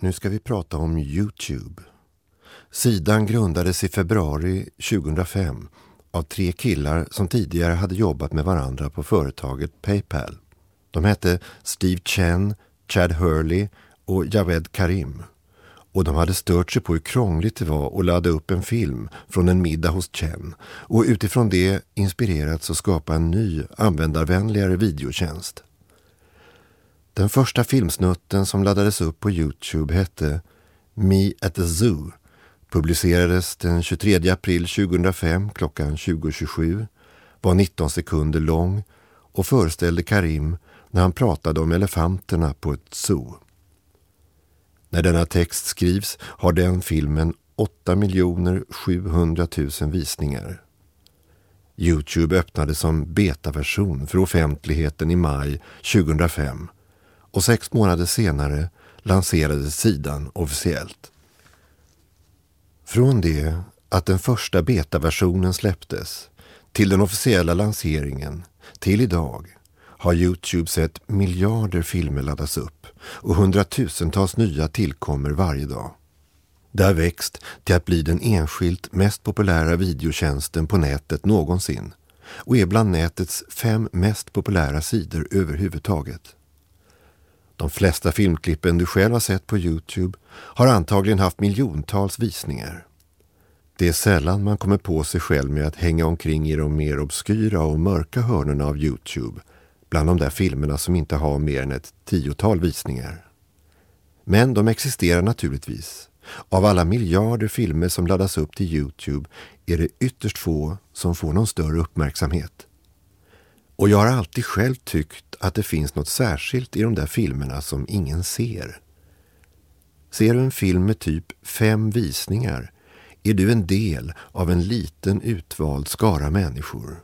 Nu ska vi prata om Youtube. Sidan grundades i februari 2005 av tre killar som tidigare hade jobbat med varandra på företaget Paypal. De hette Steve Chen, Chad Hurley och Javed Karim. Och de hade stört sig på hur krångligt det var att ladda upp en film från en middag hos Chen och utifrån det inspirerats att skapa en ny användarvänligare videotjänst. Den första filmsnutten som laddades upp på Youtube hette Me at the Zoo publicerades den 23 april 2005 klockan 20.27, var 19 sekunder lång och föreställde Karim när han pratade om elefanterna på ett zoo. När denna text skrivs har den filmen 8 700 000 visningar. Youtube öppnade som betaversion för offentligheten i maj 2005 och sex månader senare lanserades sidan officiellt. Från det att den första betaversionen släpptes till den officiella lanseringen till idag har Youtube sett miljarder filmer laddas upp och hundratusentals nya tillkommer varje dag. Det har växt till att bli den enskilt mest populära videotjänsten på nätet någonsin och är bland nätets fem mest populära sidor överhuvudtaget. De flesta filmklippen du själv har sett på Youtube har antagligen haft miljontals visningar. Det är sällan man kommer på sig själv med att hänga omkring i de mer obskyra och mörka hörnorna av Youtube bland de där filmerna som inte har mer än ett tiotal visningar. Men de existerar naturligtvis. Av alla miljarder filmer som laddas upp till Youtube är det ytterst få som får någon större uppmärksamhet. Och jag har alltid själv tyckt att det finns något särskilt i de där filmerna som ingen ser. Ser du en film med typ fem visningar är du en del av en liten utvald skara människor.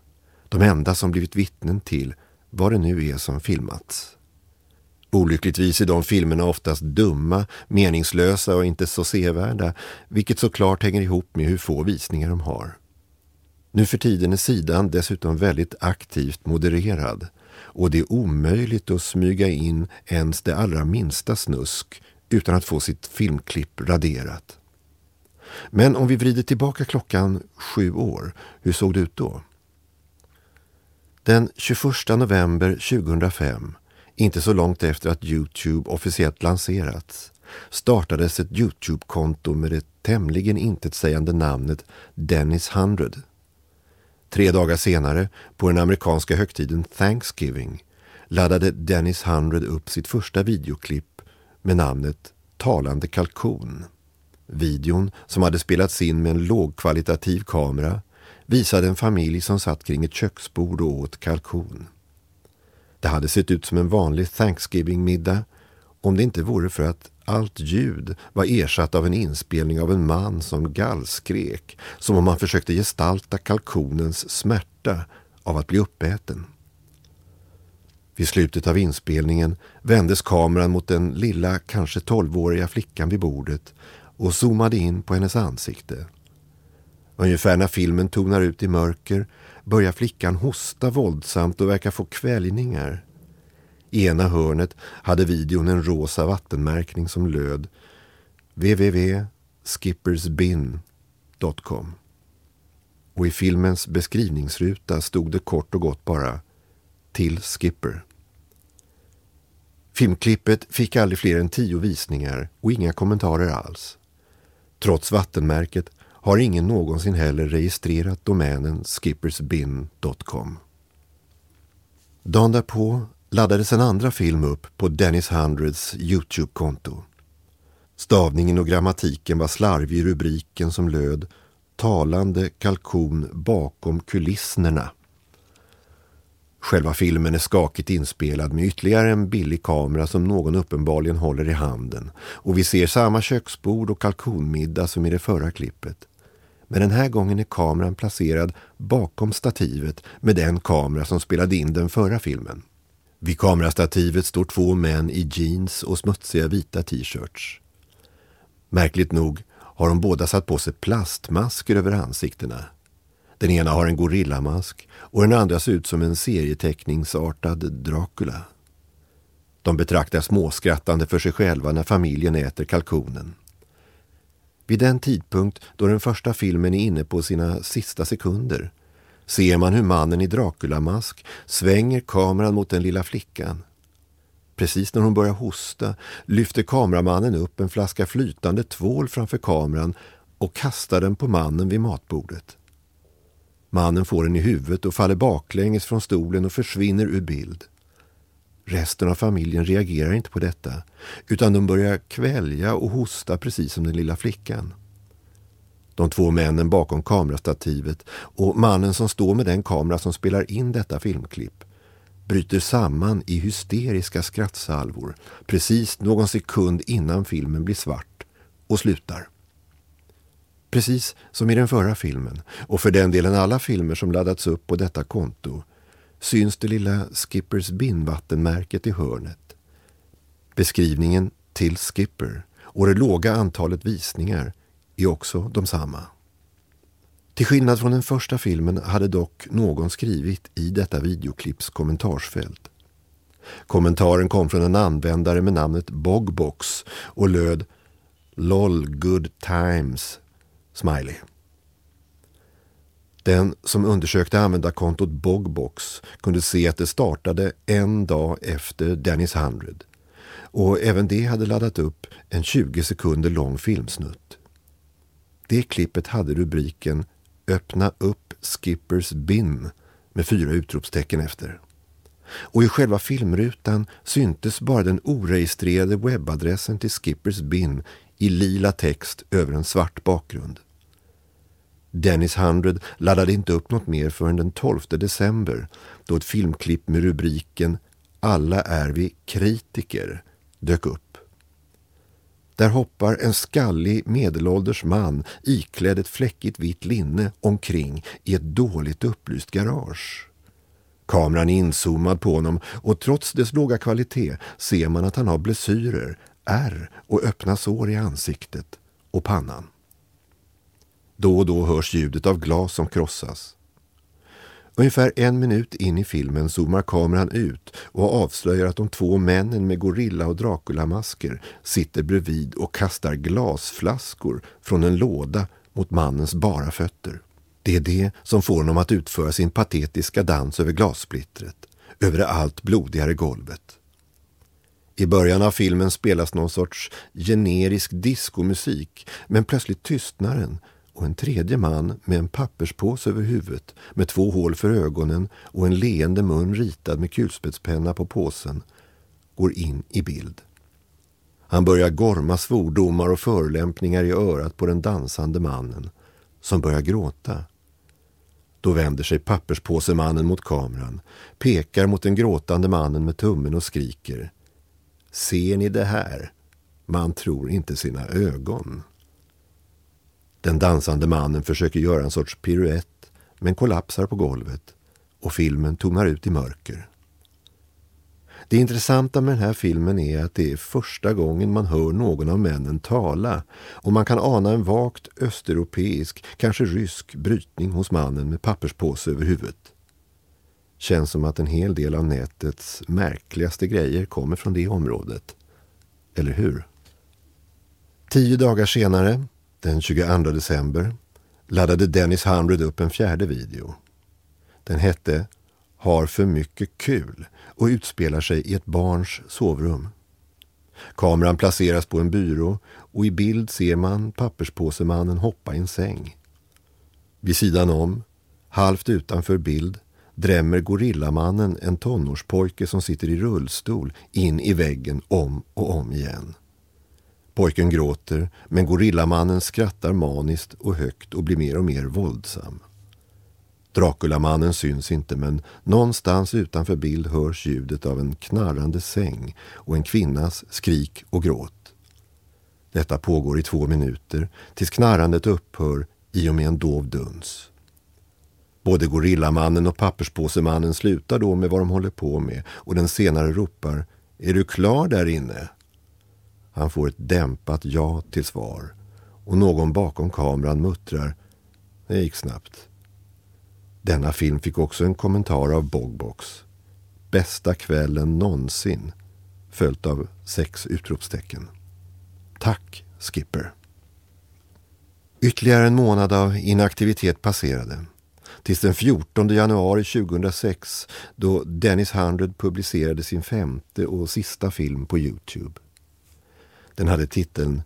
De enda som blivit vittnen till vad det nu är som filmats. Olyckligtvis är de filmerna oftast dumma, meningslösa och inte så sevärda, vilket såklart hänger ihop med hur få visningar de har. Nu för tiden är sidan dessutom väldigt aktivt modererad och det är omöjligt att smyga in ens det allra minsta snusk utan att få sitt filmklipp raderat. Men om vi vrider tillbaka klockan sju år, hur såg det ut då? Den 21 november 2005, inte så långt efter att Youtube officiellt lanserats, startades ett Youtube-konto med det tämligen intetsägande namnet Dennis 100. Tre dagar senare, på den amerikanska högtiden Thanksgiving, laddade Dennis 100 upp sitt första videoklipp med namnet Talande kalkon. Videon, som hade spelats in med en lågkvalitativ kamera, visade en familj som satt kring ett köksbord och åt kalkon. Det hade sett ut som en vanlig Thanksgiving-middag om det inte vore för att allt ljud var ersatt av en inspelning av en man som gallskrek som om han försökte gestalta kalkonens smärta av att bli uppäten. Vid slutet av inspelningen vändes kameran mot den lilla, kanske tolvåriga flickan vid bordet och zoomade in på hennes ansikte. Ungefär när filmen tonar ut i mörker börjar flickan hosta våldsamt och verkar få kväljningar. I ena hörnet hade videon en rosa vattenmärkning som löd www.skippersbin.com och i filmens beskrivningsruta stod det kort och gott bara till Skipper. Filmklippet fick aldrig fler än tio visningar och inga kommentarer alls. Trots vattenmärket har ingen någonsin heller registrerat domänen skippersbin.com. Dagen därpå laddades en andra film upp på Dennis Hundreds Youtube-konto. Stavningen och grammatiken var slarvig i rubriken som löd Talande kalkon bakom kulisserna. Själva filmen är skakigt inspelad med ytterligare en billig kamera som någon uppenbarligen håller i handen och vi ser samma köksbord och kalkonmiddag som i det förra klippet. Men den här gången är kameran placerad bakom stativet med den kamera som spelade in den förra filmen. Vid kamerastativet står två män i jeans och smutsiga vita t-shirts. Märkligt nog har de båda satt på sig plastmasker över ansiktena. Den ena har en gorillamask och den andra ser ut som en serieteckningsartad Dracula. De betraktar småskrattande för sig själva när familjen äter kalkonen. Vid den tidpunkt då den första filmen är inne på sina sista sekunder ser man hur mannen i Dracula-mask svänger kameran mot den lilla flickan. Precis när hon börjar hosta lyfter kameramannen upp en flaska flytande tvål framför kameran och kastar den på mannen vid matbordet. Mannen får den i huvudet och faller baklänges från stolen och försvinner ur bild. Resten av familjen reagerar inte på detta utan de börjar kvälja och hosta precis som den lilla flickan. De två männen bakom kamerastativet och mannen som står med den kamera som spelar in detta filmklipp bryter samman i hysteriska skrattsalvor precis någon sekund innan filmen blir svart och slutar. Precis som i den förra filmen och för den delen alla filmer som laddats upp på detta konto syns det lilla Skippers binvattenmärket i hörnet. Beskrivningen till Skipper och det låga antalet visningar är också de samma. Till skillnad från den första filmen hade dock någon skrivit i detta videoklipps kommentarsfält. Kommentaren kom från en användare med namnet Bogbox och löd LOL good times Smiley. Den som undersökte användarkontot Bogbox kunde se att det startade en dag efter Dennis 100 och även det hade laddat upp en 20 sekunder lång filmsnutt. Det klippet hade rubriken Öppna upp Skippers bin med fyra utropstecken efter. Och i själva filmrutan syntes bara den oregistrerade webbadressen till Skippers bin i lila text över en svart bakgrund. Dennis 100 laddade inte upp något mer förrän den 12 december då ett filmklipp med rubriken Alla är vi kritiker dök upp. Där hoppar en skallig medelålders man iklädd ett fläckigt vitt linne omkring i ett dåligt upplyst garage. Kameran är inzoomad på honom och trots dess låga kvalitet ser man att han har blessyrer, ärr och öppna sår i ansiktet och pannan. Då och då hörs ljudet av glas som krossas. Ungefär en minut in i filmen zoomar kameran ut och avslöjar att de två männen med gorilla och Dracula-masker sitter bredvid och kastar glasflaskor från en låda mot mannens bara fötter. Det är det som får honom att utföra sin patetiska dans över glassplittret, över det allt blodigare golvet. I början av filmen spelas någon sorts generisk diskomusik men plötsligt tystnar den och en tredje man med en papperspåse över huvudet med två hål för ögonen och en leende mun ritad med kulspetspenna på påsen går in i bild. Han börjar gorma svordomar och förolämpningar i örat på den dansande mannen som börjar gråta. Då vänder sig papperspåsemannen mot kameran, pekar mot den gråtande mannen med tummen och skriker. Ser ni det här? Man tror inte sina ögon. Den dansande mannen försöker göra en sorts piruett men kollapsar på golvet och filmen tonar ut i mörker. Det intressanta med den här filmen är att det är första gången man hör någon av männen tala och man kan ana en vagt östeuropeisk, kanske rysk brytning hos mannen med papperspåse över huvudet. Känns som att en hel del av nätets märkligaste grejer kommer från det området. Eller hur? Tio dagar senare den 22 december laddade Dennis 100 upp en fjärde video. Den hette Har för mycket kul och utspelar sig i ett barns sovrum. Kameran placeras på en byrå och i bild ser man papperspåsemannen hoppa i en säng. Vid sidan om, halvt utanför bild, drämmer gorillamannen en tonårspojke som sitter i rullstol in i väggen om och om igen. Pojken gråter, men gorillamannen skrattar maniskt och högt och blir mer och mer våldsam. Draculamannen syns inte men någonstans utanför bild hörs ljudet av en knarrande säng och en kvinnas skrik och gråt. Detta pågår i två minuter tills knarrandet upphör i och med en dov duns. Både gorillamannen och papperspåsemannen slutar då med vad de håller på med och den senare ropar Är du klar där inne? Han får ett dämpat ja till svar och någon bakom kameran muttrar Det gick snabbt. Denna film fick också en kommentar av Bogbox. Bästa kvällen någonsin. följt av sex utropstecken. Tack, Skipper. Ytterligare en månad av inaktivitet passerade. Tills den 14 januari 2006 då Dennis Hundred publicerade sin femte och sista film på Youtube. Den hade titeln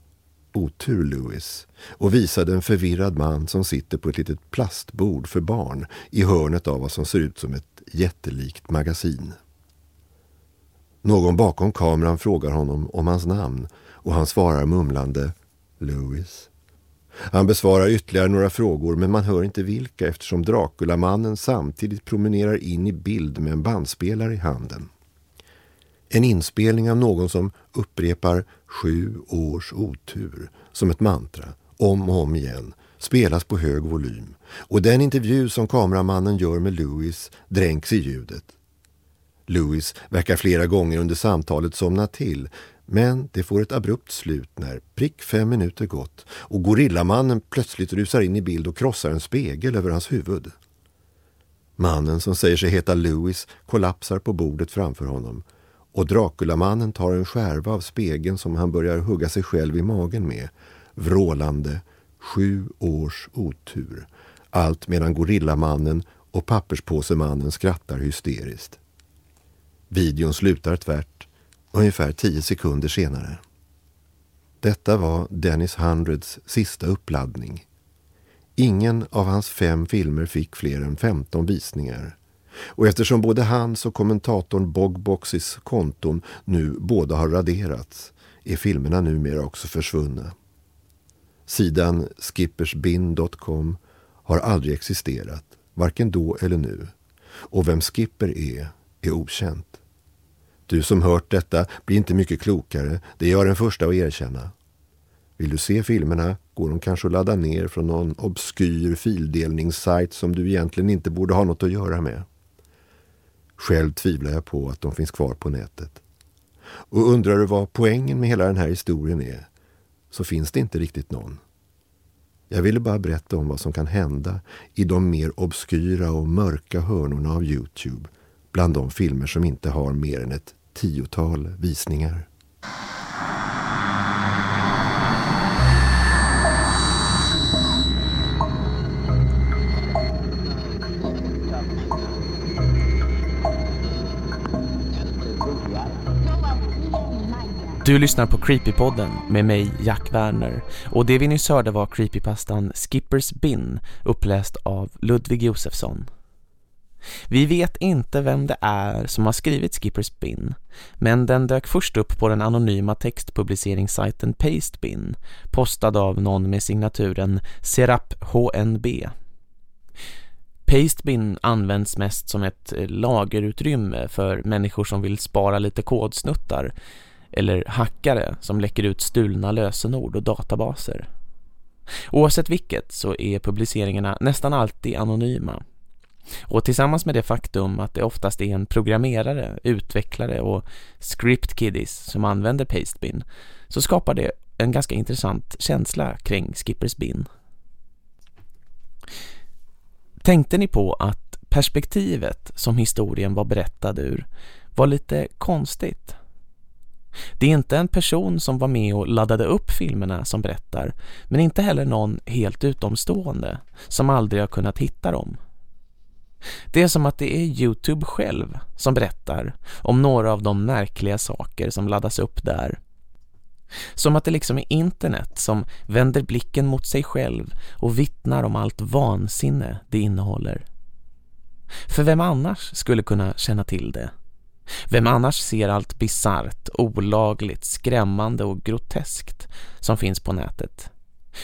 Otur Lewis och visade en förvirrad man som sitter på ett litet plastbord för barn i hörnet av vad som ser ut som ett jättelikt magasin. Någon bakom kameran frågar honom om hans namn och han svarar mumlande ”Lewis”. Han besvarar ytterligare några frågor men man hör inte vilka eftersom Dracula-mannen samtidigt promenerar in i bild med en bandspelare i handen. En inspelning av någon som upprepar sju års otur som ett mantra om och om igen spelas på hög volym och den intervju som kameramannen gör med Louis dränks i ljudet. Louis verkar flera gånger under samtalet somna till men det får ett abrupt slut när prick fem minuter gått och gorillamannen plötsligt rusar in i bild och krossar en spegel över hans huvud. Mannen som säger sig heta Louis kollapsar på bordet framför honom och Draculamannen tar en skärva av spegeln som han börjar hugga sig själv i magen med, vrålande sju års otur. Allt medan gorillamannen och papperspåsemannen skrattar hysteriskt. Videon slutar tvärt ungefär tio sekunder senare. Detta var Dennis Hundreds sista uppladdning. Ingen av hans fem filmer fick fler än 15 visningar. Och eftersom både hans och kommentatorn Bogboxys konton nu båda har raderats är filmerna numera också försvunna. Sidan skippersbin.com har aldrig existerat, varken då eller nu. Och vem Skipper är, är okänt. Du som hört detta blir inte mycket klokare, det är jag den första att erkänna. Vill du se filmerna går de kanske att ladda ner från någon obskyr fildelningssajt som du egentligen inte borde ha något att göra med. Själv tvivlar jag på att de finns kvar på nätet. Och undrar du vad poängen med hela den här historien är, så finns det inte riktigt någon. Jag ville bara berätta om vad som kan hända i de mer obskyra och mörka hörnorna av Youtube bland de filmer som inte har mer än ett tiotal visningar. Du lyssnar på Creepypodden med mig, Jack Werner. Och det vi nyss hörde var creepypastan Skippers Bin, uppläst av Ludvig Josefsson. Vi vet inte vem det är som har skrivit Skippers Bin, men den dök först upp på den anonyma textpubliceringssajten Pastebin, postad av någon med signaturen Serap HNB. Pastebin används mest som ett eh, lagerutrymme för människor som vill spara lite kodsnuttar eller hackare som läcker ut stulna lösenord och databaser. Oavsett vilket så är publiceringarna nästan alltid anonyma. Och tillsammans med det faktum att det oftast är en programmerare, utvecklare och script kiddies som använder Pastebin så skapar det en ganska intressant känsla kring Skippers bin. Tänkte ni på att perspektivet som historien var berättad ur var lite konstigt? Det är inte en person som var med och laddade upp filmerna som berättar, men inte heller någon helt utomstående som aldrig har kunnat hitta dem. Det är som att det är Youtube själv som berättar om några av de märkliga saker som laddas upp där. Som att det liksom är internet som vänder blicken mot sig själv och vittnar om allt vansinne det innehåller. För vem annars skulle kunna känna till det? Vem annars ser allt bizart, olagligt, skrämmande och groteskt som finns på nätet?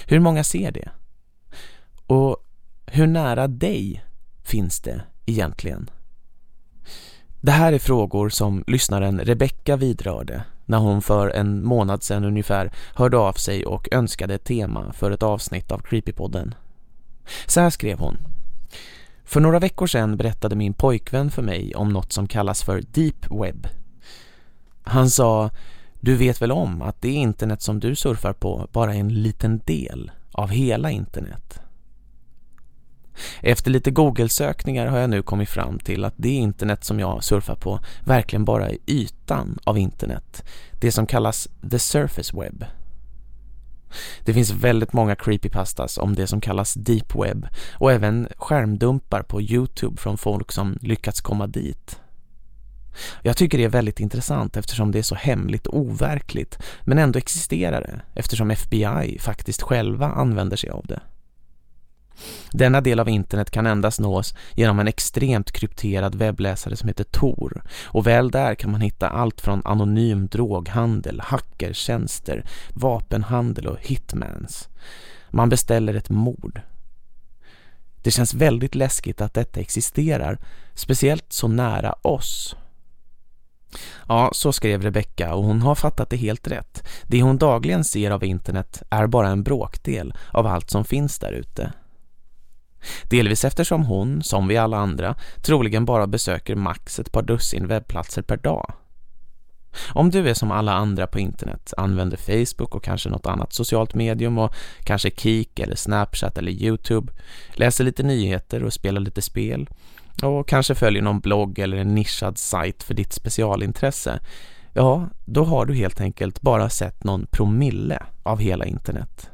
Hur många ser det? Och hur nära dig finns det egentligen? Det här är frågor som lyssnaren Rebecca vidrörde när hon för en månad sedan ungefär hörde av sig och önskade ett tema för ett avsnitt av Creepypodden. Så här skrev hon. För några veckor sedan berättade min pojkvän för mig om något som kallas för Deep Web. Han sa, du vet väl om att det internet som du surfar på bara är en liten del av hela internet. Efter lite Google-sökningar har jag nu kommit fram till att det internet som jag surfar på verkligen bara är ytan av internet. Det som kallas the surface web. Det finns väldigt många creepypastas om det som kallas deep web och även skärmdumpar på Youtube från folk som lyckats komma dit. Jag tycker det är väldigt intressant eftersom det är så hemligt och overkligt men ändå existerar det eftersom FBI faktiskt själva använder sig av det. Denna del av internet kan endast nås genom en extremt krypterad webbläsare som heter Tor och väl där kan man hitta allt från anonym droghandel, hackertjänster, vapenhandel och hitmans. Man beställer ett mord. Det känns väldigt läskigt att detta existerar, speciellt så nära oss. Ja, så skrev Rebecca och hon har fattat det helt rätt. Det hon dagligen ser av internet är bara en bråkdel av allt som finns där ute. Delvis eftersom hon, som vi alla andra, troligen bara besöker max ett par dussin webbplatser per dag. Om du är som alla andra på internet, använder Facebook och kanske något annat socialt medium och kanske Kik eller Snapchat eller Youtube, läser lite nyheter och spelar lite spel och kanske följer någon blogg eller en nischad sajt för ditt specialintresse, ja, då har du helt enkelt bara sett någon promille av hela internet.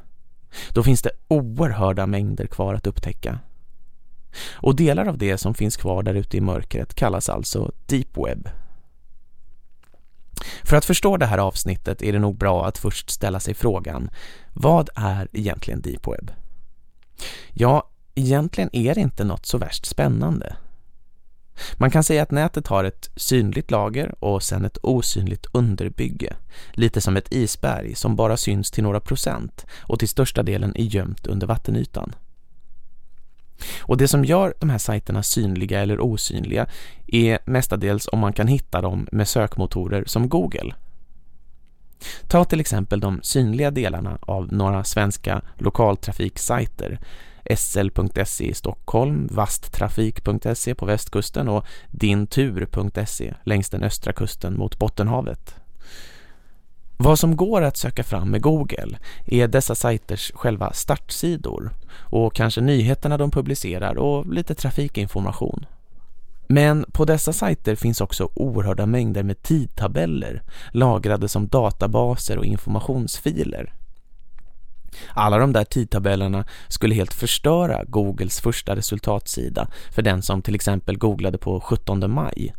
Då finns det oerhörda mängder kvar att upptäcka. Och delar av det som finns kvar där ute i mörkret kallas alltså Deep Web. För att förstå det här avsnittet är det nog bra att först ställa sig frågan Vad är egentligen Deep Web? Ja, egentligen är det inte något så värst spännande. Man kan säga att nätet har ett synligt lager och sen ett osynligt underbygge. Lite som ett isberg som bara syns till några procent och till största delen är gömt under vattenytan. Och det som gör de här sajterna synliga eller osynliga är mestadels om man kan hitta dem med sökmotorer som Google. Ta till exempel de synliga delarna av några svenska lokaltrafiksajter sl.se i Stockholm, vasttrafik.se på västkusten och dintur.se längs den östra kusten mot Bottenhavet. Vad som går att söka fram med Google är dessa sajters själva startsidor och kanske nyheterna de publicerar och lite trafikinformation. Men på dessa sajter finns också oerhörda mängder med tidtabeller lagrade som databaser och informationsfiler. Alla de där tidtabellerna skulle helt förstöra Googles första resultatsida för den som till exempel googlade på 17 maj.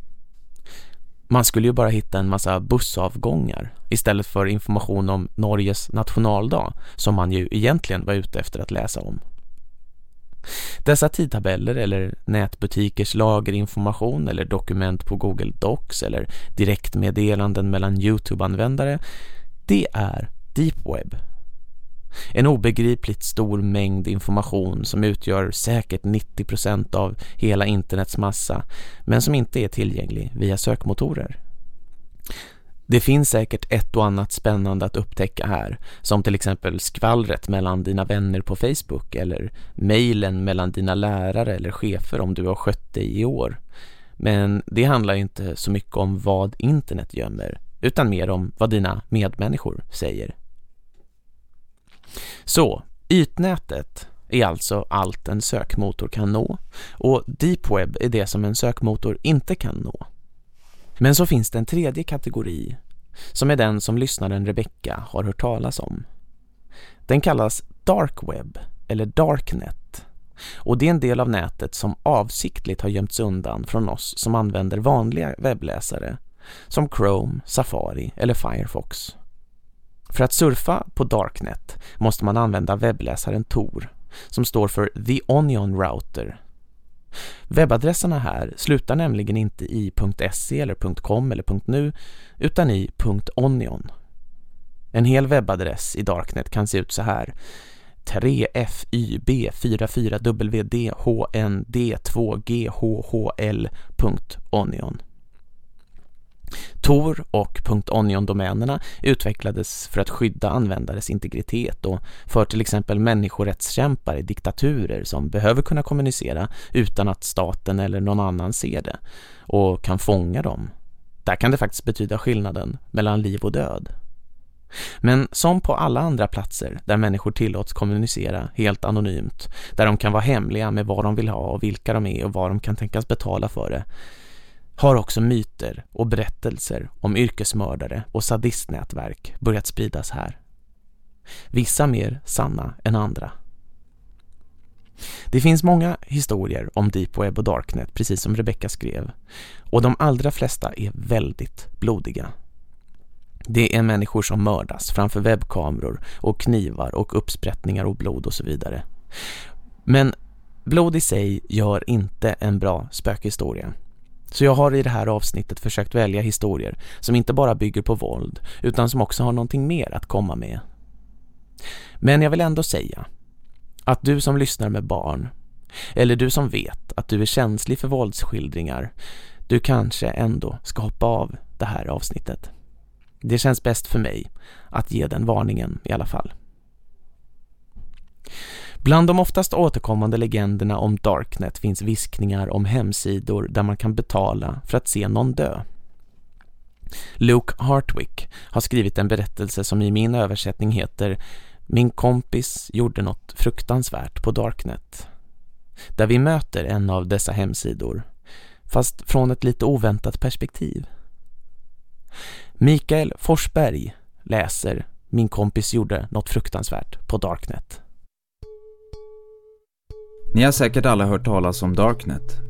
Man skulle ju bara hitta en massa bussavgångar istället för information om Norges nationaldag som man ju egentligen var ute efter att läsa om. Dessa tidtabeller eller nätbutikers lagerinformation eller dokument på Google Docs eller direktmeddelanden mellan Youtube-användare det är Deep Web en obegripligt stor mängd information som utgör säkert 90% av hela internets massa men som inte är tillgänglig via sökmotorer. Det finns säkert ett och annat spännande att upptäcka här, som till exempel skvallret mellan dina vänner på Facebook eller mejlen mellan dina lärare eller chefer om du har skött dig i år. Men det handlar inte så mycket om vad internet gömmer, utan mer om vad dina medmänniskor säger. Så, ytnätet är alltså allt en sökmotor kan nå och Deep Web är det som en sökmotor inte kan nå. Men så finns det en tredje kategori som är den som lyssnaren Rebecca har hört talas om. Den kallas Dark Web eller Darknet och det är en del av nätet som avsiktligt har gömts undan från oss som använder vanliga webbläsare som Chrome, Safari eller Firefox. För att surfa på Darknet måste man använda webbläsaren Tor som står för The Onion Router. Webbadresserna här slutar nämligen inte i .se eller .com eller .nu utan i .onion. En hel webbadress i Darknet kan se ut så här 3FYB44WDHND2GHHL.onion. Tor och .onion-domänerna utvecklades för att skydda användares integritet och för till exempel människorättskämpar i diktaturer som behöver kunna kommunicera utan att staten eller någon annan ser det och kan fånga dem. Där kan det faktiskt betyda skillnaden mellan liv och död. Men som på alla andra platser där människor tillåts kommunicera helt anonymt, där de kan vara hemliga med vad de vill ha och vilka de är och vad de kan tänkas betala för det, har också myter och berättelser om yrkesmördare och sadistnätverk börjat spridas här. Vissa mer sanna än andra. Det finns många historier om Deep Web och Darknet, precis som Rebecca skrev. Och de allra flesta är väldigt blodiga. Det är människor som mördas framför webbkameror och knivar och uppsprättningar och blod och så vidare. Men blod i sig gör inte en bra spökhistoria. Så jag har i det här avsnittet försökt välja historier som inte bara bygger på våld utan som också har någonting mer att komma med. Men jag vill ändå säga att du som lyssnar med barn eller du som vet att du är känslig för våldsskildringar du kanske ändå ska hoppa av det här avsnittet. Det känns bäst för mig att ge den varningen i alla fall. Bland de oftast återkommande legenderna om Darknet finns viskningar om hemsidor där man kan betala för att se någon dö. Luke Hartwick har skrivit en berättelse som i min översättning heter Min kompis gjorde något fruktansvärt på Darknet. Där vi möter en av dessa hemsidor, fast från ett lite oväntat perspektiv. Mikael Forsberg läser Min kompis gjorde något fruktansvärt på Darknet. Ni har säkert alla hört talas om Darknet.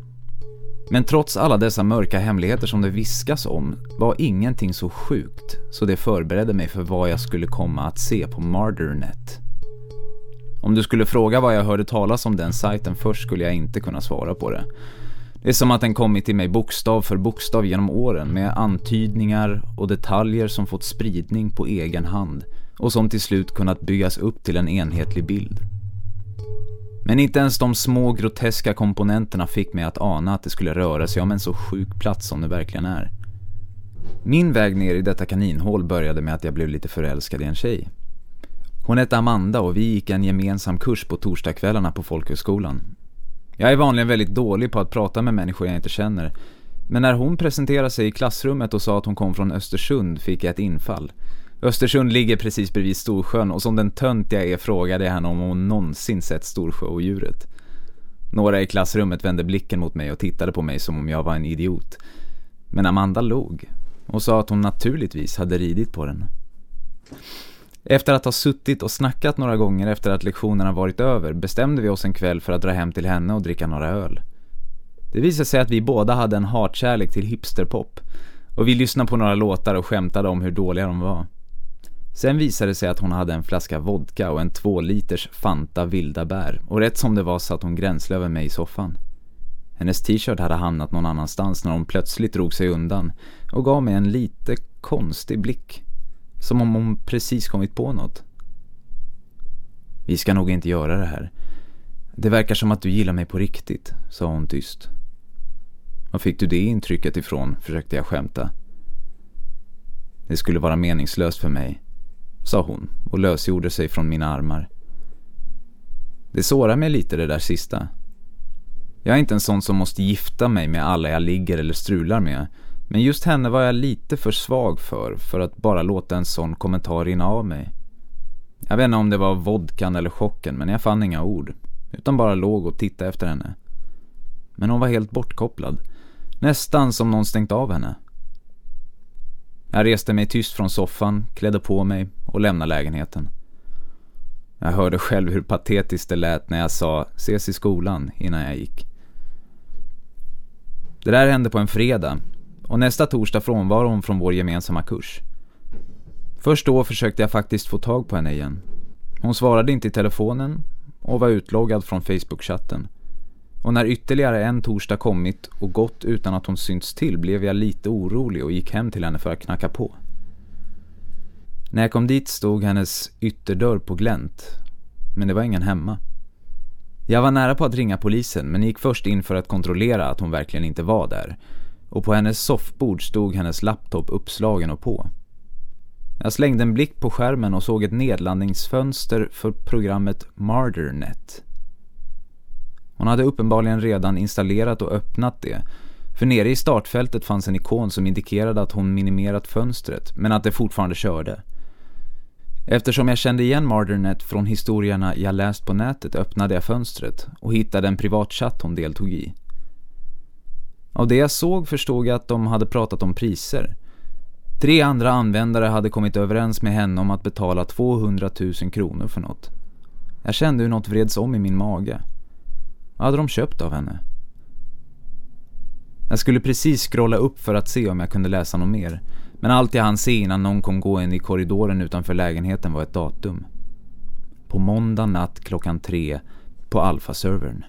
Men trots alla dessa mörka hemligheter som det viskas om var ingenting så sjukt så det förberedde mig för vad jag skulle komma att se på Mardernet. Om du skulle fråga vad jag hörde talas om den sajten först skulle jag inte kunna svara på det. Det är som att den kommit till mig bokstav för bokstav genom åren med antydningar och detaljer som fått spridning på egen hand och som till slut kunnat byggas upp till en enhetlig bild. Men inte ens de små groteska komponenterna fick mig att ana att det skulle röra sig om en så sjuk plats som det verkligen är. Min väg ner i detta kaninhål började med att jag blev lite förälskad i en tjej. Hon hette Amanda och vi gick en gemensam kurs på torsdagskvällarna på folkhögskolan. Jag är vanligen väldigt dålig på att prata med människor jag inte känner. Men när hon presenterade sig i klassrummet och sa att hon kom från Östersund fick jag ett infall. Östersund ligger precis bredvid Storsjön och som den tönt jag är frågade jag henne om hon någonsin sett Storsjöodjuret. Några i klassrummet vände blicken mot mig och tittade på mig som om jag var en idiot. Men Amanda log och sa att hon naturligtvis hade ridit på den. Efter att ha suttit och snackat några gånger efter att lektionerna varit över bestämde vi oss en kväll för att dra hem till henne och dricka några öl. Det visade sig att vi båda hade en hatkärlek till hipsterpop och vi lyssnade på några låtar och skämtade om hur dåliga de var. Sen visade det sig att hon hade en flaska vodka och en två liters Fanta vilda bär och rätt som det var satt hon gränsle över mig i soffan. Hennes t-shirt hade hamnat någon annanstans när hon plötsligt drog sig undan och gav mig en lite konstig blick. Som om hon precis kommit på något. Vi ska nog inte göra det här. Det verkar som att du gillar mig på riktigt, sa hon tyst. Var fick du det intrycket ifrån, försökte jag skämta. Det skulle vara meningslöst för mig, sa hon och lösgjorde sig från mina armar. Det sårar mig lite det där sista. Jag är inte en sån som måste gifta mig med alla jag ligger eller strular med. Men just henne var jag lite för svag för, för att bara låta en sån kommentar rinna av mig. Jag vet inte om det var vodkan eller chocken, men jag fann inga ord. Utan bara låg och tittade efter henne. Men hon var helt bortkopplad. Nästan som någon stängt av henne. Jag reste mig tyst från soffan, klädde på mig och lämnade lägenheten. Jag hörde själv hur patetiskt det lät när jag sa ses i skolan innan jag gick. Det där hände på en fredag och nästa torsdag frånvar hon från vår gemensamma kurs. Först då försökte jag faktiskt få tag på henne igen. Hon svarade inte i telefonen och var utloggad från Facebook-chatten. Och när ytterligare en torsdag kommit och gått utan att hon synts till blev jag lite orolig och gick hem till henne för att knacka på. När jag kom dit stod hennes ytterdörr på glänt, men det var ingen hemma. Jag var nära på att ringa polisen men gick först in för att kontrollera att hon verkligen inte var där. Och på hennes soffbord stod hennes laptop uppslagen och på. Jag slängde en blick på skärmen och såg ett nedladdningsfönster för programmet Mardernet. Hon hade uppenbarligen redan installerat och öppnat det. För nere i startfältet fanns en ikon som indikerade att hon minimerat fönstret men att det fortfarande körde. Eftersom jag kände igen Mardernet från historierna jag läst på nätet öppnade jag fönstret och hittade en privatchatt hon deltog i. Av det jag såg förstod jag att de hade pratat om priser. Tre andra användare hade kommit överens med henne om att betala 200 000 kronor för något. Jag kände hur något vreds om i min mage. Vad hade de köpt av henne? Jag skulle precis scrolla upp för att se om jag kunde läsa något mer. Men allt jag hann se innan någon kom gå in i korridoren utanför lägenheten var ett datum. På måndag natt klockan tre på Alfa-servern.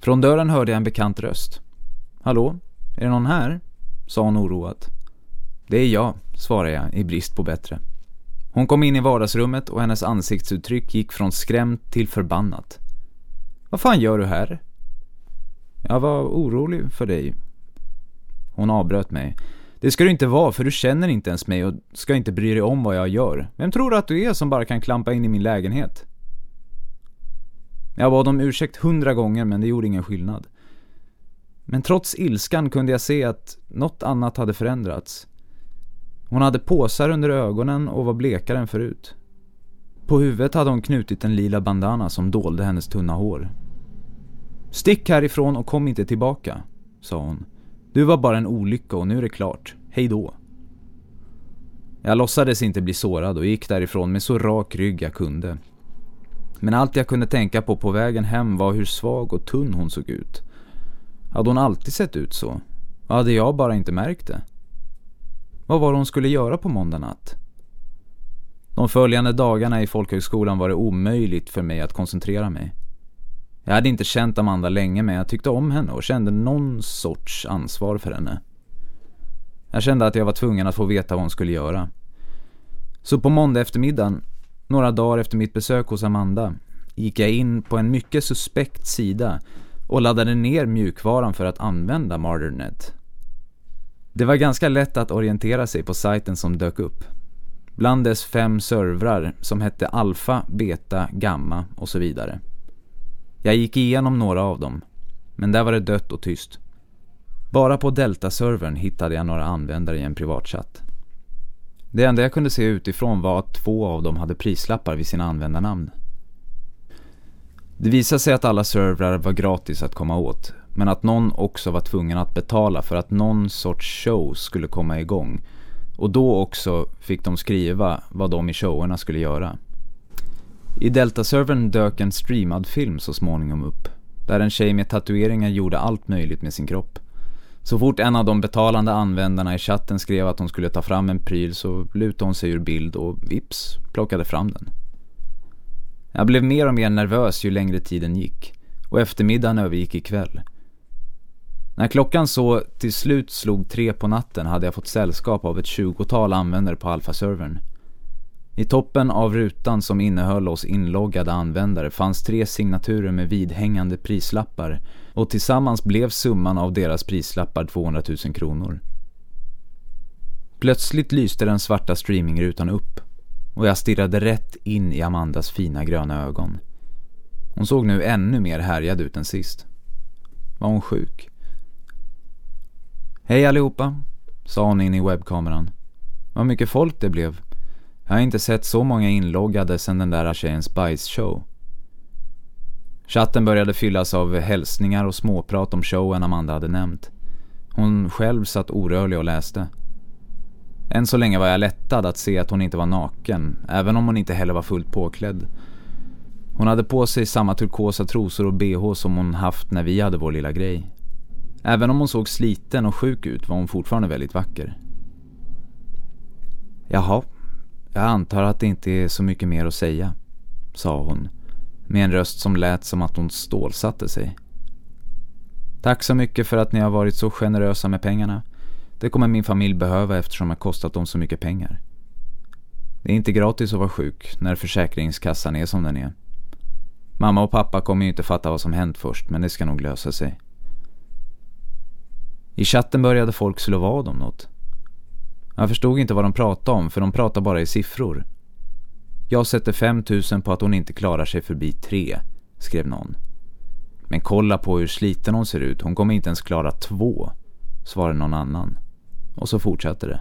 Från dörren hörde jag en bekant röst. Hallå, är det någon här? sa hon oroat. Det är jag, svarade jag i brist på bättre. Hon kom in i vardagsrummet och hennes ansiktsuttryck gick från skrämt till förbannat. Vad fan gör du här? Jag var orolig för dig. Hon avbröt mig. Det ska du inte vara för du känner inte ens mig och ska inte bry dig om vad jag gör. Vem tror du att du är som bara kan klampa in i min lägenhet? Jag bad om ursäkt hundra gånger men det gjorde ingen skillnad. Men trots ilskan kunde jag se att något annat hade förändrats. Hon hade påsar under ögonen och var blekare än förut. På huvudet hade hon knutit en lila bandana som dolde hennes tunna hår. Stick härifrån och kom inte tillbaka, sa hon. Du var bara en olycka och nu är det klart. Hej då. Jag låtsades inte bli sårad och gick därifrån med så rak rygg jag kunde. Men allt jag kunde tänka på på vägen hem var hur svag och tunn hon såg ut. Hade hon alltid sett ut så? Hade jag bara inte märkt det? Vad var det hon skulle göra på måndag natt? De följande dagarna i folkhögskolan var det omöjligt för mig att koncentrera mig. Jag hade inte känt Amanda länge men jag tyckte om henne och kände någon sorts ansvar för henne. Jag kände att jag var tvungen att få veta vad hon skulle göra. Så på måndag eftermiddagen, några dagar efter mitt besök hos Amanda, gick jag in på en mycket suspekt sida och laddade ner mjukvaran för att använda Mardernet. Det var ganska lätt att orientera sig på sajten som dök upp. Bland dess fem servrar som hette Alfa, Beta, Gamma och så vidare. Jag gick igenom några av dem, men där var det dött och tyst. Bara på Delta-servern hittade jag några användare i en privatchatt. Det enda jag kunde se utifrån var att två av dem hade prislappar vid sina användarnamn. Det visade sig att alla servrar var gratis att komma åt, men att någon också var tvungen att betala för att någon sorts show skulle komma igång. Och då också fick de skriva vad de i showerna skulle göra. I Delta-servern dök en streamad film så småningom upp. Där en tjej med tatueringar gjorde allt möjligt med sin kropp. Så fort en av de betalande användarna i chatten skrev att hon skulle ta fram en pryl så lutade hon sig ur bild och vips plockade fram den. Jag blev mer och mer nervös ju längre tiden gick och eftermiddagen övergick i kväll. När klockan så till slut slog tre på natten hade jag fått sällskap av ett tjugotal användare på Alpha-servern. I toppen av rutan som innehöll oss inloggade användare fanns tre signaturer med vidhängande prislappar och tillsammans blev summan av deras prislappar 200 000 kronor. Plötsligt lyste den svarta streamingrutan upp och jag stirrade rätt in i Amandas fina gröna ögon. Hon såg nu ännu mer härjad ut än sist. Var hon sjuk? Hej allihopa, sa hon in i webbkameran. Vad mycket folk det blev. Jag har inte sett så många inloggade sedan den där tjejens bajsshow. Chatten började fyllas av hälsningar och småprat om showen Amanda hade nämnt. Hon själv satt orörlig och läste. Än så länge var jag lättad att se att hon inte var naken, även om hon inte heller var fullt påklädd. Hon hade på sig samma turkosa trosor och bh som hon haft när vi hade vår lilla grej. Även om hon såg sliten och sjuk ut var hon fortfarande väldigt vacker. Jaha, jag antar att det inte är så mycket mer att säga, sa hon med en röst som lät som att hon stålsatte sig. Tack så mycket för att ni har varit så generösa med pengarna. Det kommer min familj behöva eftersom det kostat dem så mycket pengar. Det är inte gratis att vara sjuk när försäkringskassan är som den är. Mamma och pappa kommer ju inte fatta vad som hänt först men det ska nog lösa sig. I chatten började folk slå vad om något. Jag förstod inte vad de pratade om för de pratade bara i siffror. Jag sätter 5000 på att hon inte klarar sig förbi tre, skrev någon. Men kolla på hur sliten hon ser ut, hon kommer inte ens klara två, svarade någon annan. Och så fortsatte det.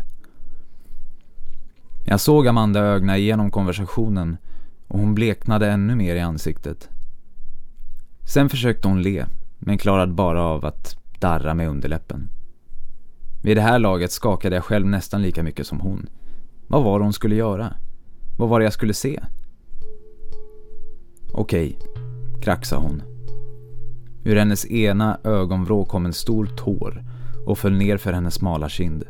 Jag såg Amanda ögna igenom konversationen och hon bleknade ännu mer i ansiktet. Sen försökte hon le, men klarade bara av att darra med underläppen. Vid det här laget skakade jag själv nästan lika mycket som hon. Vad var det hon skulle göra? Vad var det jag skulle se? Okej, kraxade hon. Ur hennes ena ögonvrå kom en stor tår och föll ner för hennes smala kind.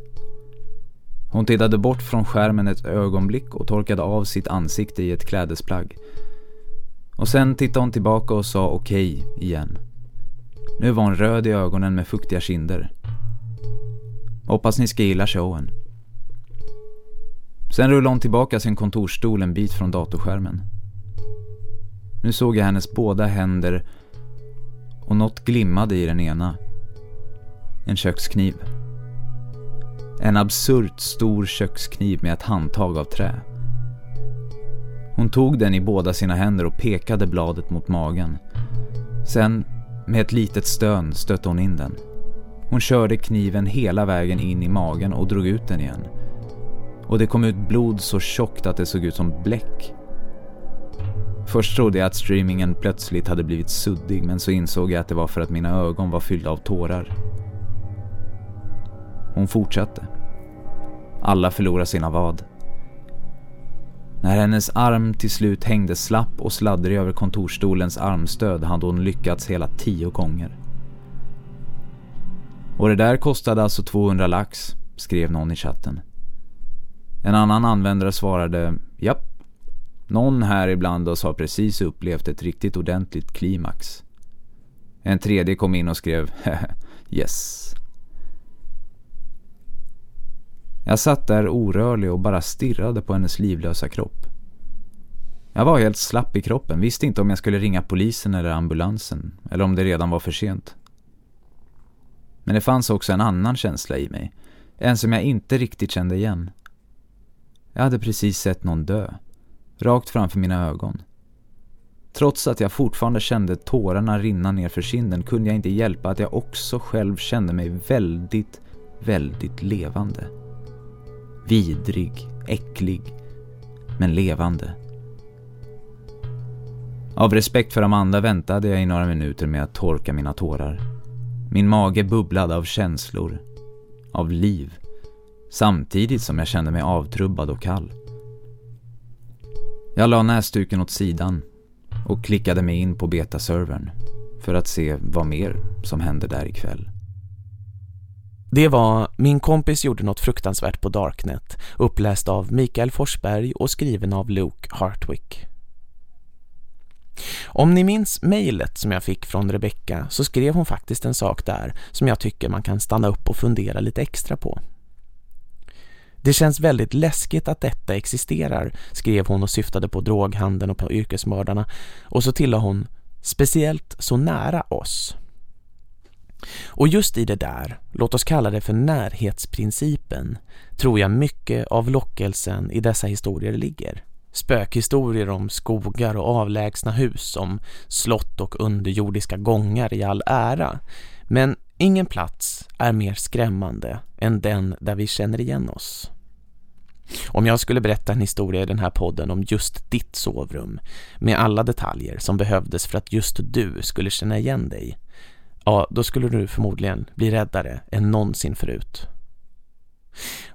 Hon tittade bort från skärmen ett ögonblick och torkade av sitt ansikte i ett klädesplagg. Och sen tittade hon tillbaka och sa okej igen. Nu var hon röd i ögonen med fuktiga kinder. Hoppas ni ska gilla showen. Sen rullade hon tillbaka sin kontorsstol en bit från datorskärmen. Nu såg jag hennes båda händer och något glimmade i den ena. En kökskniv. En absurt stor kökskniv med ett handtag av trä. Hon tog den i båda sina händer och pekade bladet mot magen. Sen, med ett litet stön, stötte hon in den. Hon körde kniven hela vägen in i magen och drog ut den igen. Och det kom ut blod så tjockt att det såg ut som bläck. Först trodde jag att streamingen plötsligt hade blivit suddig men så insåg jag att det var för att mina ögon var fyllda av tårar. Hon fortsatte. Alla förlorar sina vad. När hennes arm till slut hängde slapp och sladdrig över kontorstolens armstöd hade hon lyckats hela tio gånger. Och det där kostade alltså 200 lax, skrev någon i chatten. En annan användare svarade, japp. Någon här ibland oss har precis upplevt ett riktigt ordentligt klimax. En tredje kom in och skrev, yes. Jag satt där orörlig och bara stirrade på hennes livlösa kropp. Jag var helt slapp i kroppen, visste inte om jag skulle ringa polisen eller ambulansen, eller om det redan var för sent. Men det fanns också en annan känsla i mig, en som jag inte riktigt kände igen. Jag hade precis sett någon dö, rakt framför mina ögon. Trots att jag fortfarande kände tårarna rinna ner för kinden kunde jag inte hjälpa att jag också själv kände mig väldigt, väldigt levande. Vidrig, äcklig, men levande. Av respekt för Amanda väntade jag i några minuter med att torka mina tårar. Min mage bubblade av känslor, av liv, samtidigt som jag kände mig avtrubbad och kall. Jag la näsduken åt sidan och klickade mig in på betaservern för att se vad mer som hände där ikväll. Det var Min kompis gjorde något fruktansvärt på Darknet, uppläst av Mikael Forsberg och skriven av Luke Hartwick. Om ni minns mejlet som jag fick från Rebecca så skrev hon faktiskt en sak där som jag tycker man kan stanna upp och fundera lite extra på. Det känns väldigt läskigt att detta existerar, skrev hon och syftade på droghandeln och på yrkesmördarna. Och så tillade hon, speciellt så nära oss. Och just i det där, låt oss kalla det för närhetsprincipen, tror jag mycket av lockelsen i dessa historier ligger. Spökhistorier om skogar och avlägsna hus, om slott och underjordiska gångar i all ära. Men ingen plats är mer skrämmande än den där vi känner igen oss. Om jag skulle berätta en historia i den här podden om just ditt sovrum, med alla detaljer som behövdes för att just du skulle känna igen dig, ja, då skulle du förmodligen bli räddare än någonsin förut.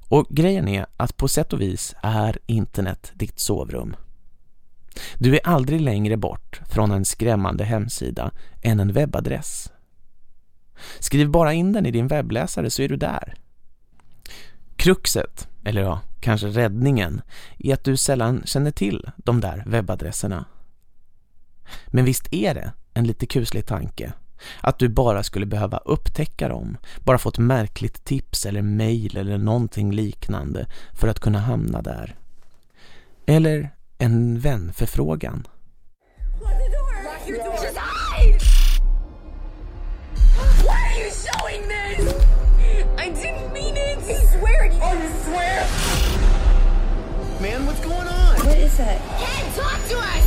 Och grejen är att på sätt och vis är internet ditt sovrum. Du är aldrig längre bort från en skrämmande hemsida än en webbadress. Skriv bara in den i din webbläsare så är du där. Kruxet, eller ja, kanske räddningen, är att du sällan känner till de där webbadresserna. Men visst är det en lite kuslig tanke att du bara skulle behöva upptäcka dem, bara få ett märkligt tips eller mejl eller någonting liknande för att kunna hamna där. Eller en vänförfrågan. Man, what's going on? What is that? Ken, talk to us!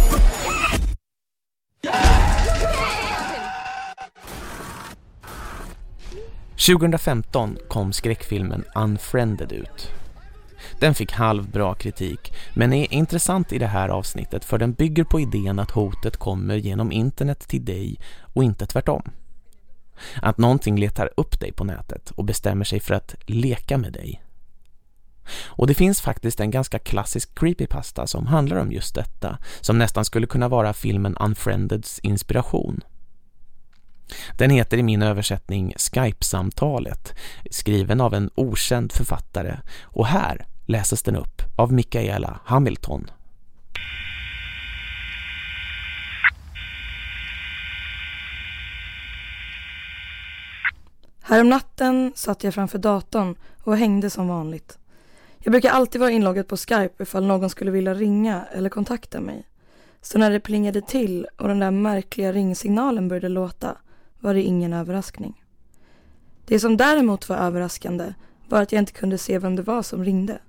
2015 kom skräckfilmen Unfriended ut. Den fick halvbra kritik men är intressant i det här avsnittet för den bygger på idén att hotet kommer genom internet till dig och inte tvärtom. Att någonting letar upp dig på nätet och bestämmer sig för att leka med dig. Och det finns faktiskt en ganska klassisk creepypasta som handlar om just detta, som nästan skulle kunna vara filmen Unfriendeds inspiration. Den heter i min översättning Skype-samtalet, skriven av en okänd författare och här läses den upp av Michaela Hamilton. Härom natten satt jag framför datorn och hängde som vanligt. Jag brukar alltid vara inloggad på Skype ifall någon skulle vilja ringa eller kontakta mig. Så när det plingade till och den där märkliga ringsignalen började låta var det ingen överraskning. Det som däremot var överraskande var att jag inte kunde se vem det var som ringde.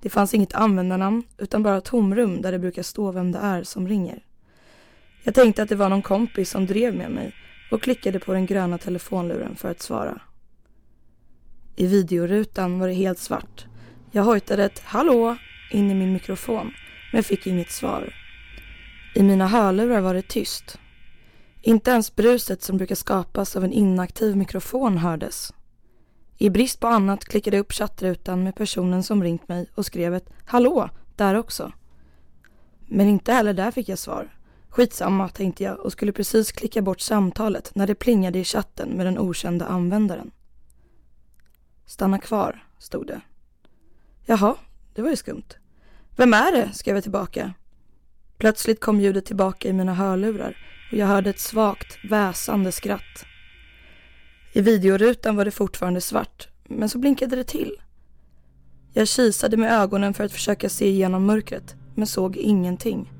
Det fanns inget användarnamn utan bara tomrum där det brukar stå vem det är som ringer. Jag tänkte att det var någon kompis som drev med mig och klickade på den gröna telefonluren för att svara. I videorutan var det helt svart. Jag hojtade ett hallå in i min mikrofon men fick inget svar. I mina hörlurar var det tyst. Inte ens bruset som brukar skapas av en inaktiv mikrofon hördes. I brist på annat klickade jag upp chattrutan med personen som ringt mig och skrev ett hallå där också. Men inte heller där fick jag svar. Skitsamma tänkte jag och skulle precis klicka bort samtalet när det plingade i chatten med den okända användaren. Stanna kvar, stod det. Jaha, det var ju skumt. Vem är det? skrev jag tillbaka. Plötsligt kom ljudet tillbaka i mina hörlurar och jag hörde ett svagt, väsande skratt. I videorutan var det fortfarande svart, men så blinkade det till. Jag kisade med ögonen för att försöka se igenom mörkret, men såg ingenting.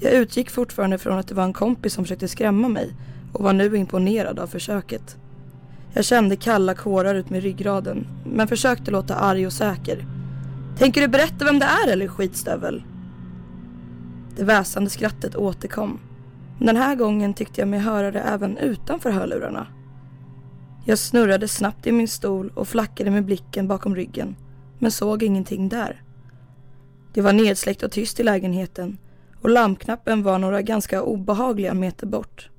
Jag utgick fortfarande från att det var en kompis som försökte skrämma mig och var nu imponerad av försöket. Jag kände kalla kårar ut med ryggraden, men försökte låta arg och säker. Tänker du berätta vem det är eller skitstövel? Det väsande skrattet återkom. Den här gången tyckte jag mig höra det även utanför hörlurarna. Jag snurrade snabbt i min stol och flackade med blicken bakom ryggen, men såg ingenting där. Det var nedsläckt och tyst i lägenheten och lampknappen var några ganska obehagliga meter bort.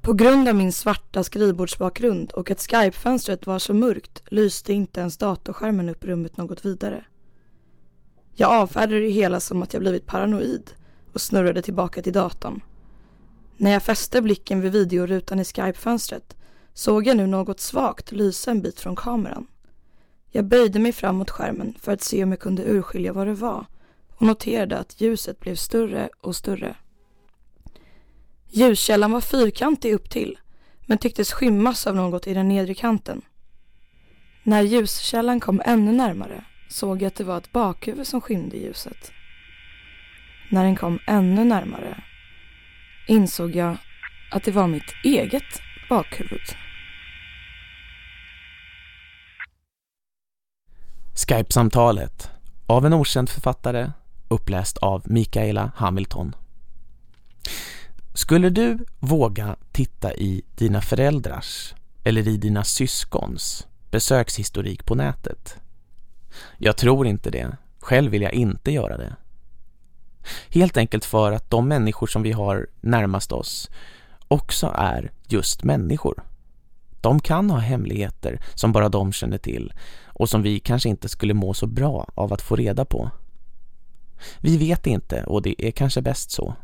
På grund av min svarta skrivbordsbakgrund och att Skype-fönstret var så mörkt lyste inte ens datorskärmen upp rummet något vidare. Jag avfärdade det hela som att jag blivit paranoid och snurrade tillbaka till datorn. När jag fäste blicken vid videorutan i Skype-fönstret såg jag nu något svagt lysa en bit från kameran. Jag böjde mig fram mot skärmen för att se om jag kunde urskilja vad det var och noterade att ljuset blev större och större. Ljuskällan var fyrkantig upp till men tycktes skymmas av något i den nedre kanten. När ljuskällan kom ännu närmare såg jag att det var ett bakhuvud som skymde ljuset. När den kom ännu närmare insåg jag att det var mitt eget bakhuvud. Skype-samtalet av en okänd författare uppläst av Mikaela Hamilton. Skulle du våga titta i dina föräldrars eller i dina syskons besökshistorik på nätet? Jag tror inte det. Själv vill jag inte göra det. Helt enkelt för att de människor som vi har närmast oss också är just människor. De kan ha hemligheter som bara de känner till och som vi kanske inte skulle må så bra av att få reda på. Vi vet inte och det är kanske bäst så.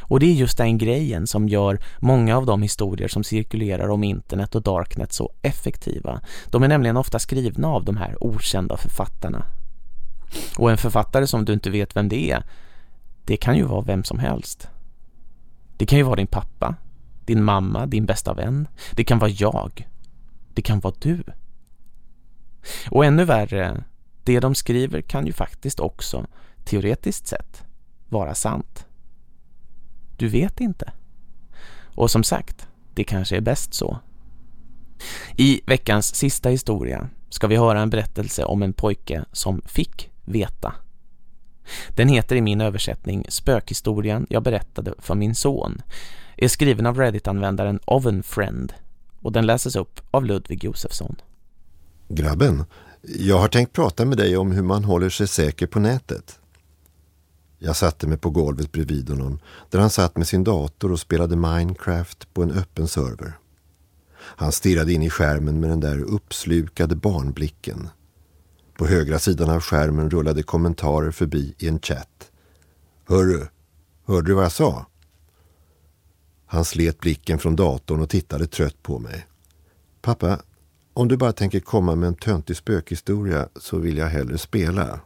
Och det är just den grejen som gör många av de historier som cirkulerar om internet och darknet så effektiva. De är nämligen ofta skrivna av de här okända författarna. Och en författare som du inte vet vem det är, det kan ju vara vem som helst. Det kan ju vara din pappa, din mamma, din bästa vän. Det kan vara jag. Det kan vara du. Och ännu värre, det de skriver kan ju faktiskt också, teoretiskt sett, vara sant. Du vet inte. Och som sagt, det kanske är bäst så. I veckans sista historia ska vi höra en berättelse om en pojke som fick veta. Den heter i min översättning Spökhistorien jag berättade för min son. Är skriven av Reddit-användaren Ovenfriend och den läses upp av Ludvig Josefsson. Grabben, Jag har tänkt prata med dig om hur man håller sig säker på nätet. Jag satte mig på golvet bredvid honom där han satt med sin dator och spelade Minecraft på en öppen server. Han stirrade in i skärmen med den där uppslukade barnblicken. På högra sidan av skärmen rullade kommentarer förbi i en chatt. Hörru, hörde du vad jag sa? Han slet blicken från datorn och tittade trött på mig. Pappa, om du bara tänker komma med en töntig spökhistoria så vill jag hellre spela.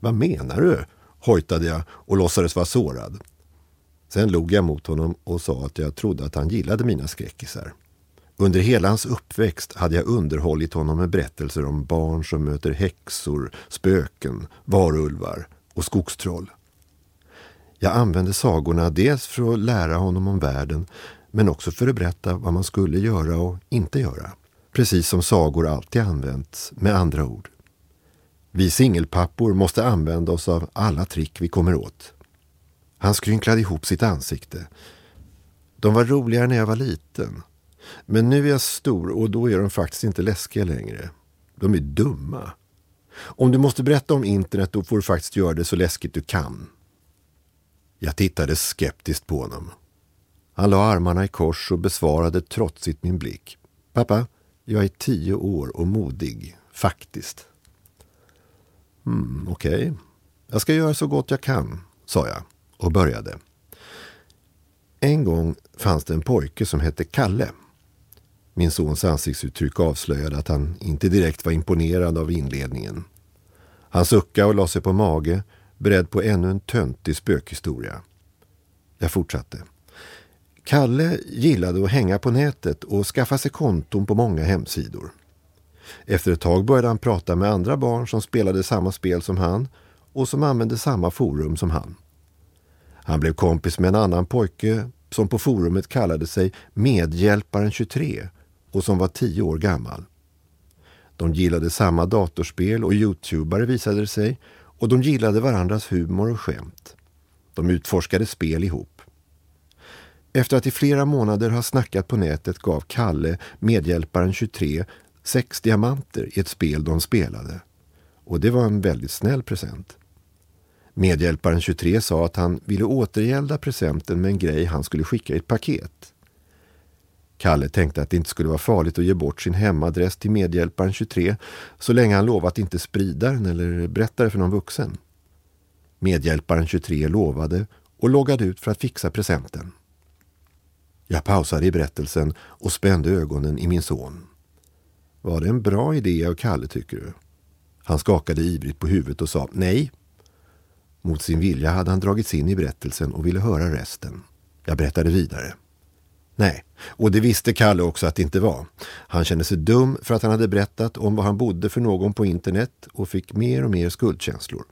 Vad menar du? hojtade jag och låtsades vara sårad. Sen log jag mot honom och sa att jag trodde att han gillade mina skräckisar. Under hela hans uppväxt hade jag underhållit honom med berättelser om barn som möter häxor, spöken, varulvar och skogstroll. Jag använde sagorna dels för att lära honom om världen men också för att berätta vad man skulle göra och inte göra. Precis som sagor alltid använts, med andra ord. Vi singelpappor måste använda oss av alla trick vi kommer åt. Han skrynklade ihop sitt ansikte. De var roligare när jag var liten. Men nu är jag stor och då är de faktiskt inte läskiga längre. De är dumma. Om du måste berätta om internet då får du faktiskt göra det så läskigt du kan. Jag tittade skeptiskt på honom. Han la armarna i kors och besvarade trotsigt min blick. Pappa, jag är tio år och modig, faktiskt. Mm, Okej, okay. jag ska göra så gott jag kan, sa jag och började. En gång fanns det en pojke som hette Kalle. Min sons ansiktsuttryck avslöjade att han inte direkt var imponerad av inledningen. Han suckade och la sig på mage, beredd på ännu en töntig spökhistoria. Jag fortsatte. Kalle gillade att hänga på nätet och skaffa sig konton på många hemsidor. Efter ett tag började han prata med andra barn som spelade samma spel som han och som använde samma forum som han. Han blev kompis med en annan pojke som på forumet kallade sig Medhjälparen 23 och som var tio år gammal. De gillade samma datorspel och youtubare visade det sig och de gillade varandras humor och skämt. De utforskade spel ihop. Efter att i flera månader ha snackat på nätet gav Kalle, medhjälparen 23, sex diamanter i ett spel de spelade. Och det var en väldigt snäll present. Medhjälparen 23 sa att han ville återgälda presenten med en grej han skulle skicka i ett paket. Kalle tänkte att det inte skulle vara farligt att ge bort sin hemadress till medhjälparen 23 så länge han lovade att inte sprida den eller berätta det för någon vuxen. Medhjälparen 23 lovade och loggade ut för att fixa presenten. Jag pausade i berättelsen och spände ögonen i min son. Var det en bra idé av Kalle tycker du? Han skakade ivrigt på huvudet och sa nej. Mot sin vilja hade han dragits in i berättelsen och ville höra resten. Jag berättade vidare. Nej, och det visste Kalle också att det inte var. Han kände sig dum för att han hade berättat om vad han bodde för någon på internet och fick mer och mer skuldkänslor.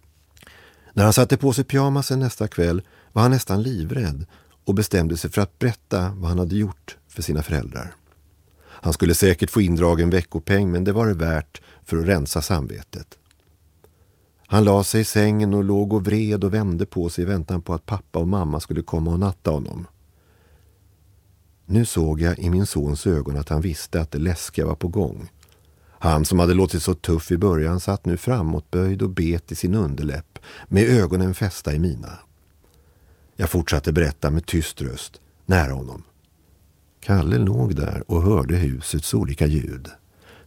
När han satte på sig pyjamasen nästa kväll var han nästan livrädd och bestämde sig för att berätta vad han hade gjort för sina föräldrar. Han skulle säkert få indragen veckopeng men det var det värt för att rensa samvetet. Han la sig i sängen och låg och vred och vände på sig i väntan på att pappa och mamma skulle komma och natta honom. Nu såg jag i min sons ögon att han visste att det läskiga var på gång. Han som hade låtit så tuff i början satt nu framåtböjd och bet i sin underläpp med ögonen fästa i mina. Jag fortsatte berätta med tyst röst, nära honom. Kalle låg där och hörde husets olika ljud.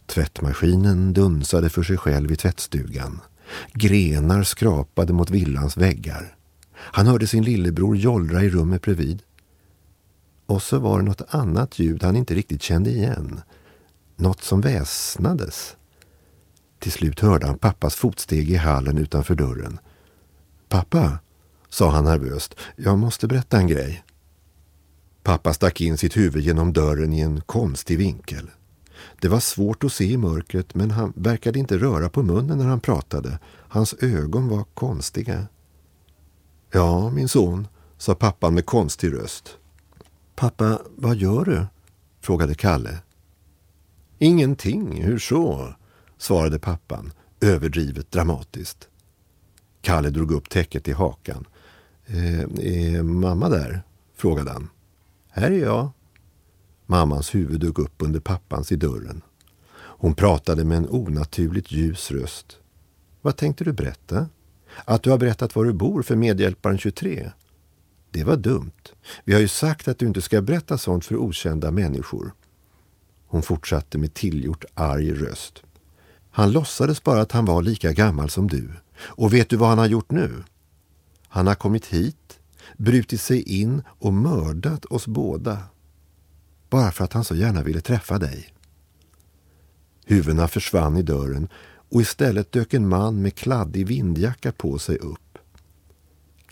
Tvättmaskinen dunsade för sig själv i tvättstugan. Grenar skrapade mot villans väggar. Han hörde sin lillebror jollra i rummet bredvid. Och så var det något annat ljud han inte riktigt kände igen. Något som väsnades. Till slut hörde han pappas fotsteg i hallen utanför dörren. Pappa, sa han nervöst, jag måste berätta en grej. Pappa stack in sitt huvud genom dörren i en konstig vinkel. Det var svårt att se i mörkret men han verkade inte röra på munnen när han pratade. Hans ögon var konstiga. Ja, min son, sa pappan med konstig röst. Pappa, vad gör du? frågade Kalle. Ingenting, hur så? svarade pappan, överdrivet dramatiskt. Kalle drog upp täcket i hakan. Eh, är mamma där? frågade han. Här är jag. Mammans huvud dök upp under pappans i dörren. Hon pratade med en onaturligt ljus röst. Vad tänkte du berätta? Att du har berättat var du bor för medhjälparen 23? Det var dumt. Vi har ju sagt att du inte ska berätta sånt för okända människor. Hon fortsatte med tillgjort arg röst. Han låtsades bara att han var lika gammal som du. Och vet du vad han har gjort nu? Han har kommit hit, brutit sig in och mördat oss båda. Bara för att han så gärna ville träffa dig. Huvudena försvann i dörren och istället dök en man med kladdig vindjacka på sig upp.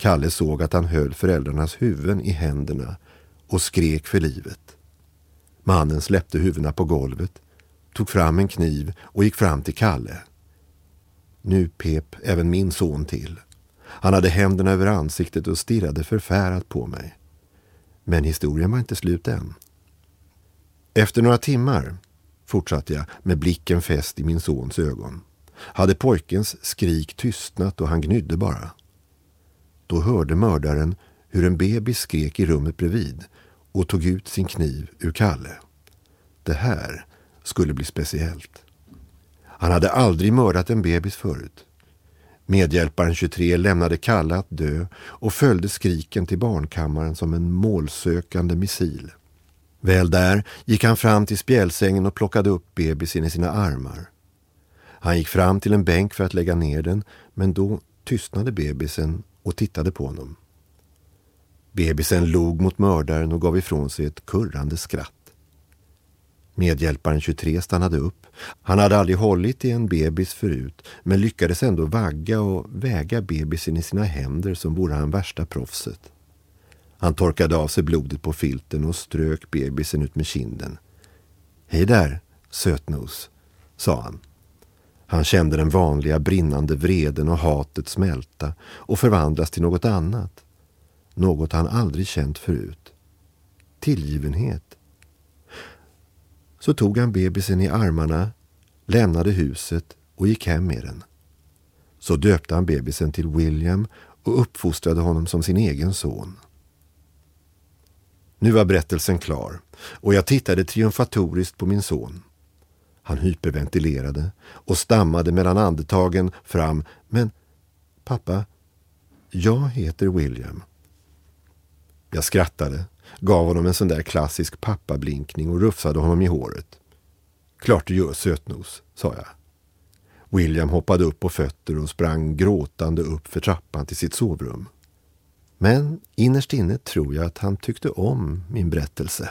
Kalle såg att han höll föräldrarnas huvuden i händerna och skrek för livet. Mannen släppte huvudena på golvet, tog fram en kniv och gick fram till Kalle. Nu pep även min son till. Han hade händerna över ansiktet och stirrade förfärat på mig. Men historien var inte slut än. Efter några timmar, fortsatte jag med blicken fäst i min sons ögon, hade pojkens skrik tystnat och han gnydde bara. Då hörde mördaren hur en bebis skrek i rummet bredvid och tog ut sin kniv ur Kalle. Det här skulle bli speciellt. Han hade aldrig mördat en bebis förut. Medhjälparen 23 lämnade Kalle att dö och följde skriken till barnkammaren som en målsökande missil. Väl där gick han fram till spjälsängen och plockade upp bebisen i sina armar. Han gick fram till en bänk för att lägga ner den men då tystnade bebisen och tittade på honom. Bebisen log mot mördaren och gav ifrån sig ett kurrande skratt. Medhjälparen 23 stannade upp. Han hade aldrig hållit i en bebis förut men lyckades ändå vagga och väga bebisen i sina händer som vore han värsta proffset. Han torkade av sig blodet på filten och strök bebisen ut med kinden. Hej där, sötnos, sa han. Han kände den vanliga brinnande vreden och hatet smälta och förvandlas till något annat. Något han aldrig känt förut. Tillgivenhet. Så tog han bebisen i armarna, lämnade huset och gick hem med den. Så döpte han bebisen till William och uppfostrade honom som sin egen son. Nu var berättelsen klar och jag tittade triumfatoriskt på min son. Han hyperventilerade och stammade mellan andetagen fram. Men pappa, jag heter William. Jag skrattade, gav honom en sån där klassisk pappablinkning och rufsade honom i håret. Klart du gör sötnos, sa jag. William hoppade upp på fötter och sprang gråtande upp för trappan till sitt sovrum. Men innerst inne tror jag att han tyckte om min berättelse.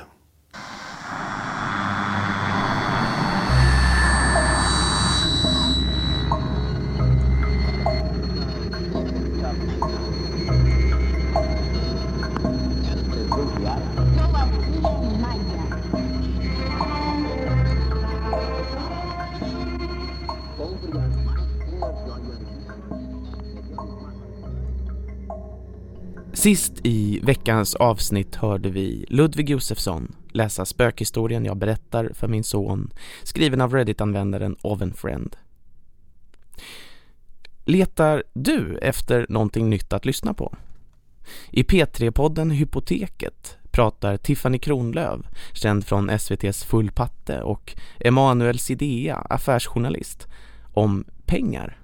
Sist i veckans avsnitt hörde vi Ludvig Josefsson läsa spökhistorien jag berättar för min son, skriven av Reddit-användaren Ovenfriend. Letar du efter någonting nytt att lyssna på? I P3-podden Hypoteket pratar Tiffany Kronlöv, känd från SVTs Full Patte, och Emanuel Sidea, affärsjournalist, om pengar.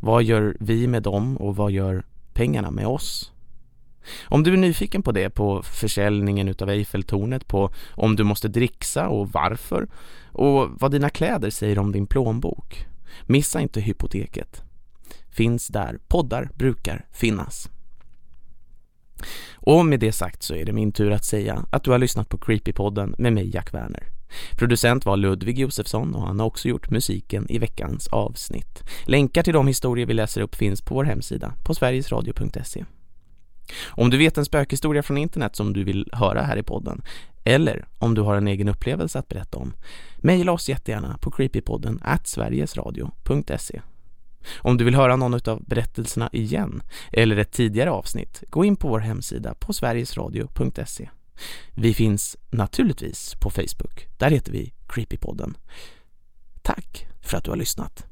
Vad gör vi med dem och vad gör pengarna med oss? Om du är nyfiken på det, på försäljningen utav Eiffeltornet, på om du måste dricksa och varför, och vad dina kläder säger om din plånbok, missa inte hypoteket. Finns där poddar brukar finnas. Och med det sagt så är det min tur att säga att du har lyssnat på Creepypodden med mig Jack Werner. Producent var Ludvig Josefsson och han har också gjort musiken i veckans avsnitt. Länkar till de historier vi läser upp finns på vår hemsida på sverigesradio.se. Om du vet en spökhistoria från internet som du vill höra här i podden eller om du har en egen upplevelse att berätta om, mejla oss jättegärna på creepypodden at sverigesradio.se. Om du vill höra någon av berättelserna igen eller ett tidigare avsnitt, gå in på vår hemsida på sverigesradio.se. Vi finns naturligtvis på Facebook. Där heter vi Creepypodden. Tack för att du har lyssnat.